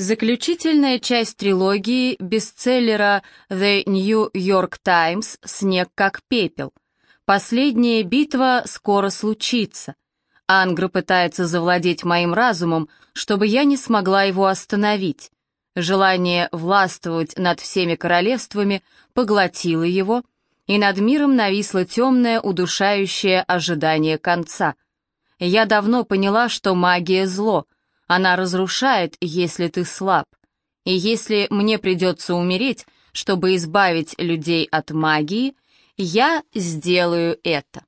Заключительная часть трилогии бестселлера The New York Times «Снег как пепел». Последняя битва скоро случится. Ангра пытается завладеть моим разумом, чтобы я не смогла его остановить. Желание властвовать над всеми королевствами поглотило его, и над миром нависло темное, удушающее ожидание конца. Я давно поняла, что магия — зло — она разрушает, если ты слаб. И если мне придется умереть, чтобы избавить людей от магии, я сделаю это.